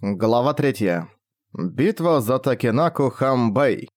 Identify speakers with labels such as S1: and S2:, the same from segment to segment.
S1: Глава 3. Битва за Такенаку Хамбэй.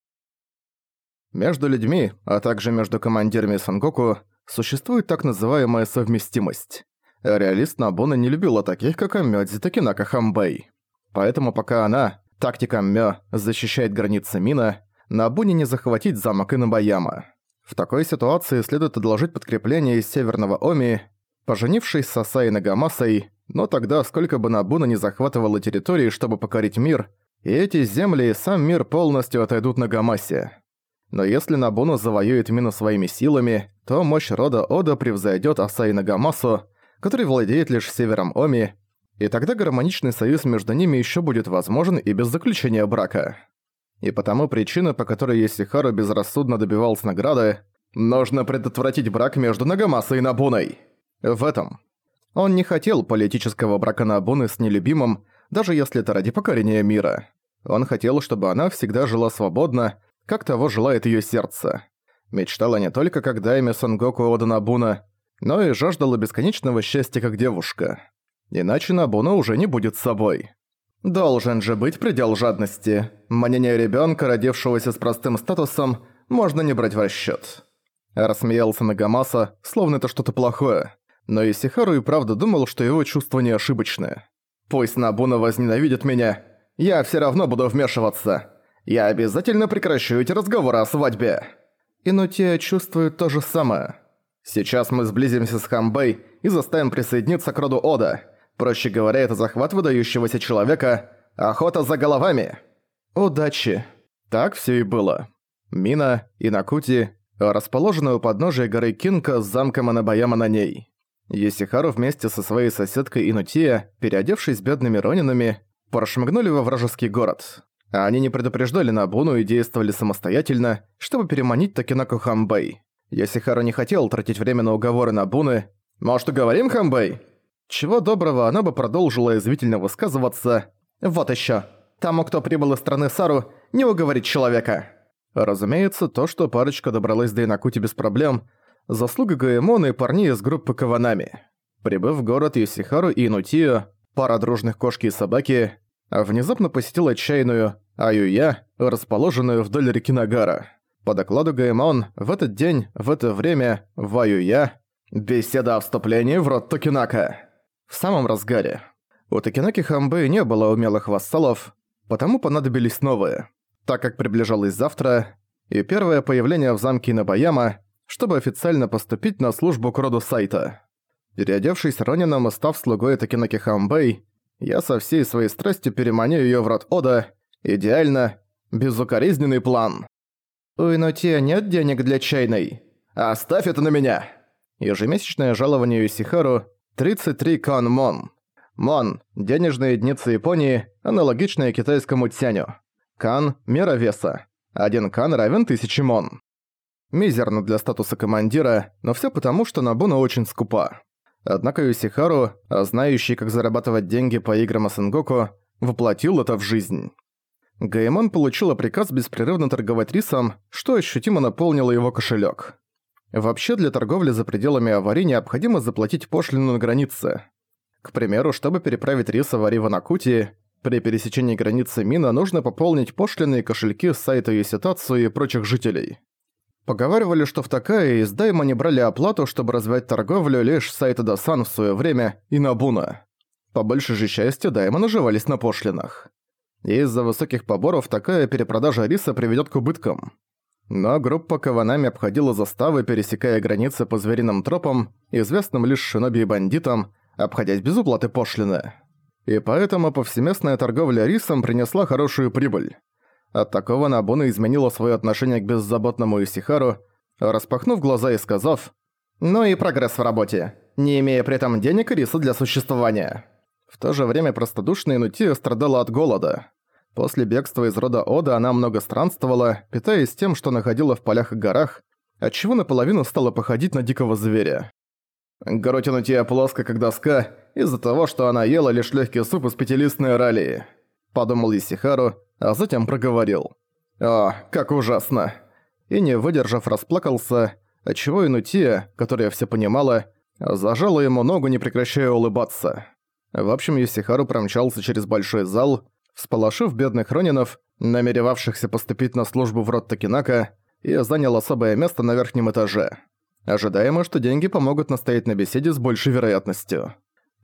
S1: Между людьми, а также между командирами Сангоку, существует так называемая совместимость. Реалист Набуна не любила таких, как Амёдзи Такенака Хамбэй. Поэтому пока она, тактика Мё, защищает границы Мина, Набуне не захватить замок Инобаяма. В такой ситуации следует одолжить подкрепление из Северного Оми, поженившись с Асаи Нагамасой, но тогда сколько бы Набуна не захватывала территории, чтобы покорить мир, и эти земли и сам мир полностью отойдут на Гамасе. Но если Набуна завоюет Мину своими силами, то мощь рода Ода превзойдет Асаи Нагамасу, который владеет лишь севером Оми, и тогда гармоничный союз между ними еще будет возможен и без заключения брака. И потому причина, по которой Есихару безрассудно добивался награды, нужно предотвратить брак между Нагамасой и Набуной. В этом он не хотел политического брака Набуны с нелюбимым, даже если это ради покорения мира. Он хотел, чтобы она всегда жила свободно, как того желает её сердце. Мечтала не только как Дайме Сангоку Ода Набуна, но и жаждала бесконечного счастья как девушка. Иначе Набуна уже не будет собой. Должен же быть предел жадности. Мнение ребёнка, родившегося с простым статусом, можно не брать в расчёт. Рассмеялся Нагамаса, словно это что-то плохое но Исихару и правда думал, что его чувства не ошибочны. «Пусть Набуна возненавидит меня, я все равно буду вмешиваться. Я обязательно прекращу эти разговоры о свадьбе». Инутия чувствует то же самое. Сейчас мы сблизимся с Хамбэй и заставим присоединиться к роду Ода. Проще говоря, это захват выдающегося человека, охота за головами. Удачи. Так все и было. Мина, Инакути, расположенная у подножия горы Кинка с замком Анабаяма на ней. Есихару вместе со своей соседкой Инутия, переодевшись бедными ронинами, прошмыгнули во вражеский город. Они не предупреждали Набуну и действовали самостоятельно, чтобы переманить Такинаку Хамбэй. Ясихару не хотел тратить время на уговоры Набуны. «Может, уговорим Хамбэй?» Чего доброго, она бы продолжила извительно высказываться. «Вот ещё. Тому, кто прибыл из страны Сару, не уговорить человека». Разумеется, то, что парочка добралась до Инакути без проблем – заслуга Гаэмона и парней из группы Каванами. Прибыв в город Юсихару и Инутио, пара дружных кошки и собаки, внезапно посетил отчаянную Аюя, расположенную вдоль реки Нагара. По докладу Гаэмон, в этот день, в это время, в Аюя, беседа о вступлении в род Токинака. В самом разгаре. У Токинаки Хамбы не было умелых вассалов, потому понадобились новые. Так как приближалось завтра, и первое появление в замке Набаяма, чтобы официально поступить на службу к роду Сайта. Переодевшись Ронином и став слугой Такинаки Хамбэй, я со всей своей страстью переманю её в род Ода. Идеально, безукоризненный план. У Инотия нет денег для чайной. Оставь это на меня! Ежемесячное жалование Юсихару – 33 кан мон. Мон – денежная единица Японии, аналогичная китайскому тяню. Кан – мера веса. Один кан равен 1000 мон. Мизерно для статуса командира, но все потому, что Набуна очень скупа. Однако Юсихару, знающий, как зарабатывать деньги по играм Асенгоку, воплотил это в жизнь. Гаймон получила приказ беспрерывно торговать рисом, что ощутимо наполнило его кошелек. Вообще для торговли за пределами аварии необходимо заплатить пошлину на границе. К примеру, чтобы переправить рис в Анакути, при пересечении границы Мина нужно пополнить пошлины кошельки с сайта Юситацу и прочих жителей. Поговаривали, что в Такае из Дайма не брали оплату, чтобы развивать торговлю лишь с сайта Дасан в своё время и Набуна. По большей же части Дайма наживались на пошлинах. Из-за высоких поборов такая перепродажа риса приведёт к убыткам. Но группа Каванами обходила заставы, пересекая границы по звериным тропам, известным лишь шиноби и бандитам, обходясь без уплаты пошлины. И поэтому повсеместная торговля рисом принесла хорошую прибыль. От такого Набуна изменила свое отношение к беззаботному Исихару, распахнув глаза и сказав «Ну и прогресс в работе, не имея при этом денег и риса для существования». В то же время простодушная Нутия страдала от голода. После бегства из рода Ода она много странствовала, питаясь тем, что находила в полях и горах, отчего наполовину стала походить на дикого зверя. Грудь Нутия плоско, как доска, из-за того, что она ела лишь легкий суп из пятилистной ралии. Подумал Исихару, а затем проговорил. «О, как ужасно!» И не выдержав, расплакался, отчего Инутия, которая все понимала, зажала ему ногу, не прекращая улыбаться. В общем, Юсихару промчался через большой зал, всполошив бедных ронинов, намеревавшихся поступить на службу в род Токинака, и занял особое место на верхнем этаже. Ожидаемо, что деньги помогут настоять на беседе с большей вероятностью.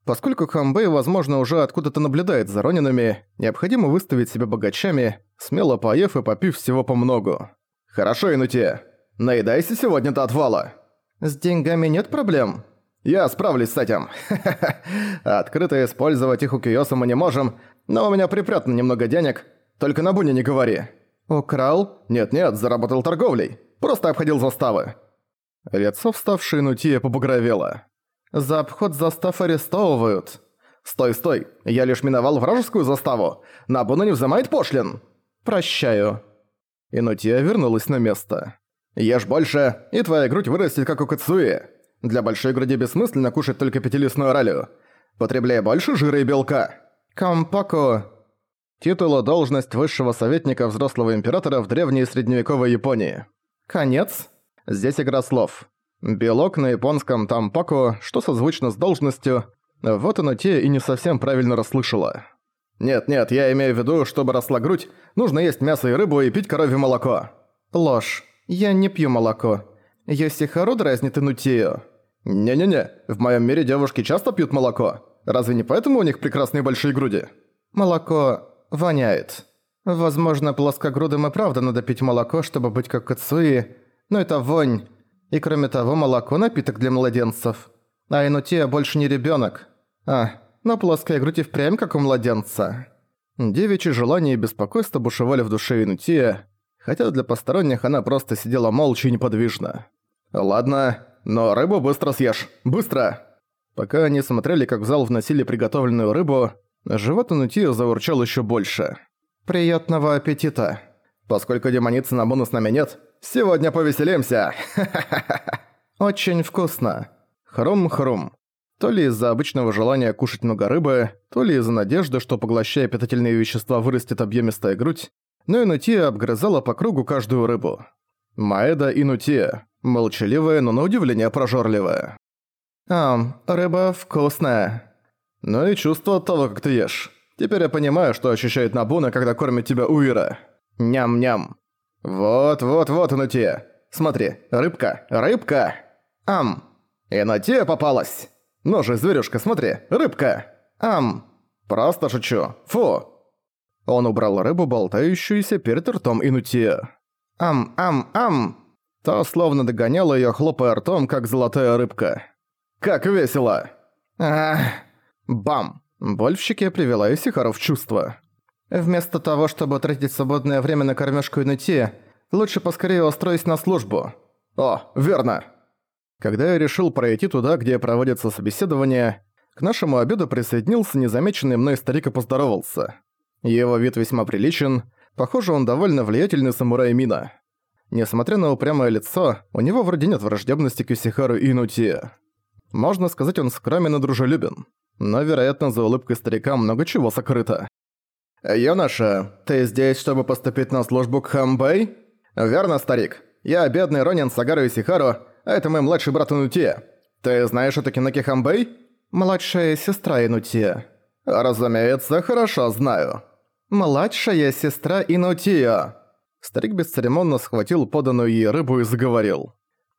S1: Поскольку Хамбэй, возможно, уже откуда-то наблюдает за ронинами, необходимо выставить себя богачами, смело поев и попив всего по многу. «Хорошо, Инути, наедайся сегодня до отвала!» «С деньгами нет проблем?» «Я справлюсь с этим. Открыто использовать их у Киоса мы не можем, но у меня припрятано немного денег. Только на буне не говори». «Украл?» «Нет-нет, заработал торговлей. Просто обходил заставы». Лицо вставшее Нутия побагровело. «За обход застав арестовывают». «Стой, стой! Я лишь миновал вражескую заставу! Набуна не взимает пошлин!» «Прощаю». Инутия вернулась на место. «Ешь больше, и твоя грудь вырастет, как у Кацуи. Для большой груди бессмысленно кушать только пятилистную ралю. Потребляй больше жира и белка». «Кампако». Титул должность высшего советника взрослого императора в древней средневековой Японии. Конец. Здесь игра слов. Белок на японском тампако, что созвучно с должностью, вот оно те и не совсем правильно расслышала. «Нет-нет, я имею в виду, чтобы росла грудь, нужно есть мясо и рыбу и пить коровье молоко». «Ложь. Я не пью молоко. Йосихару дразнит Инутию». «Не-не-не, в моем мире девушки часто пьют молоко. Разве не поэтому у них прекрасные большие груди?» «Молоко воняет. Возможно, плоскогрудым и правда надо пить молоко, чтобы быть как Кацуи, но это вонь. И кроме того, молоко – напиток для младенцев. А Инутия больше не ребенок. А, но плоская грудь и впрямь как у младенца. Девичьи желания и беспокойство бушевали в душе Инутия, хотя для посторонних она просто сидела молча и неподвижно. «Ладно, но рыбу быстро съешь. Быстро!» Пока они смотрели, как в зал вносили приготовленную рыбу, живот Инутия заурчал еще больше. «Приятного аппетита!» Поскольку демоницы на бонус нами нет, сегодня повеселимся! Очень вкусно. Хрум-хрум. То ли из-за обычного желания кушать много рыбы, то ли из-за надежды, что поглощая питательные вещества вырастет объемистая грудь, но Инутия обгрызала по кругу каждую рыбу. Маэда Инутия. Молчаливая, но на удивление прожорливая. «Ам, рыба вкусная». Ну и чувство от того, как ты ешь. Теперь я понимаю, что ощущает Набуна, когда кормит тебя Уира. Ням-ням. Вот-вот-вот, Инутия. Смотри, рыбка, рыбка. Ам. Инутия попалась. Ну же, зверюшка, смотри, рыбка. Ам. Просто шучу. Фу. Он убрал рыбу, болтающуюся перед ртом Инутия. Ам-ам-ам. Та словно догоняла её, хлопая ртом, как золотая рыбка. «Как весело!» Ах. Бам! Боль в щеке привела Исихару в чувство. Вместо того, чтобы тратить свободное время на кормежку и нытье, лучше поскорее устроить на службу. О, верно. Когда я решил пройти туда, где проводятся собеседования, к нашему обеду присоединился незамеченный мной старик и поздоровался. Его вид весьма приличен, похоже, он довольно влиятельный самурай Мина. Несмотря на упрямое лицо, у него вроде нет враждебности к Исихару и Инутие. Можно сказать, он скромен и дружелюбен. Но, вероятно, за улыбкой старика много чего сокрыто. «Юноша, ты здесь, чтобы поступить на службу к Хамбэй?» «Верно, старик. Я бедный Ронин Сагару Исихару, а это мой младший брат Инутия. Ты знаешь о Токиноке Хамбэй?» «Младшая сестра Инутия». «Разумеется, хорошо знаю». «Младшая сестра Инутия». Старик бесцеремонно схватил поданную ей рыбу и заговорил.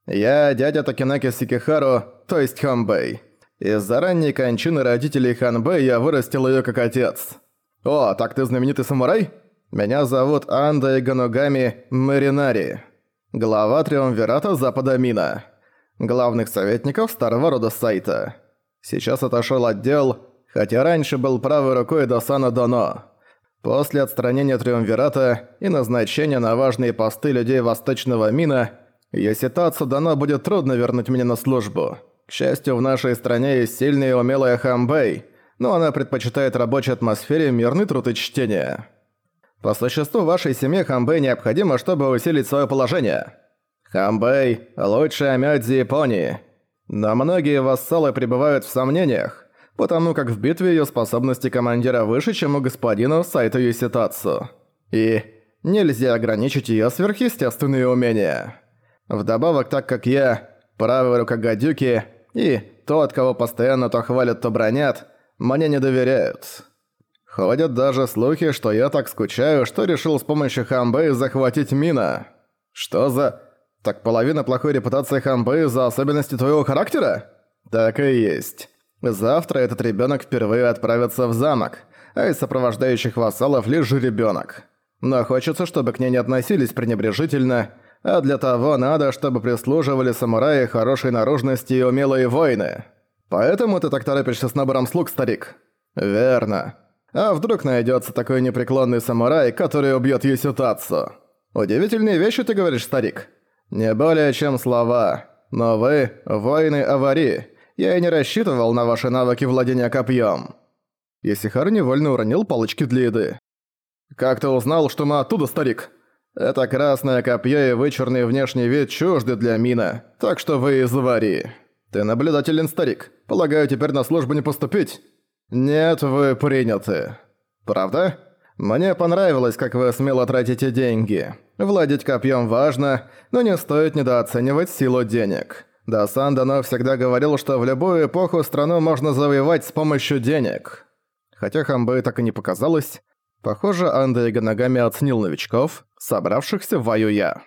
S1: «Я дядя Токиноки Сикихару, то есть Хамбэй. Из-за ранней кончины родителей Ханбэй я вырастил её как отец». «О, так ты знаменитый самурай? Меня зовут Анда Иганогами Маринари, глава Триумвирата Запада Мина, главных советников старого рода Сайта. Сейчас отошел отдел, хотя раньше был правой рукой Досана Доно. После отстранения Триумвирата и назначения на важные посты людей Восточного Мина, Яситацу Дано будет трудно вернуть меня на службу. К счастью, в нашей стране есть сильная и умелая Хамбэй – но она предпочитает рабочей атмосфере мирный труд и чтение. По существу вашей семье Хамбэй необходимо, чтобы усилить свое положение. Хамбэй – лучшая Мёдзи Японии. Но многие вассалы пребывают в сомнениях, потому как в битве ее способности командира выше, чем у господина Сайто Юситацу. И нельзя ограничить ее сверхъестественные умения. Вдобавок, так как я – правая рука гадюки, и тот, кого постоянно то хвалят, то бронят – мне не доверяют. Ходят даже слухи, что я так скучаю, что решил с помощью Хамбэй захватить Мина. Что за... Так половина плохой репутации Хамбэй за особенности твоего характера? Так и есть. Завтра этот ребенок впервые отправится в замок, а из сопровождающих вассалов лишь ребенок. Но хочется, чтобы к ней не относились пренебрежительно, а для того надо, чтобы прислуживали самураи хорошей наружности и умелые воины. Поэтому ты так торопишься с набором слуг, старик? Верно. А вдруг найдется такой непреклонный самурай, который убьет Юситацу? Удивительные вещи ты говоришь, старик. Не более чем слова. Но вы – воины аварии. Я и не рассчитывал на ваши навыки владения копьем. Исихар невольно уронил палочки для еды. «Как ты узнал, что мы оттуда, старик?» «Это красное копье и вычурный внешний вид чужды для мина, так что вы из аварии. Ты наблюдателен, старик. Полагаю, теперь на службу не поступить?» «Нет, вы приняты. Правда?» «Мне понравилось, как вы смело тратите деньги. Владеть копьем важно, но не стоит недооценивать силу денег. Дасан Дано всегда говорил, что в любую эпоху страну можно завоевать с помощью денег». Хотя Хамбэй так и не показалось, похоже, Анда Ганагами оценил новичков, собравшихся в Аюя.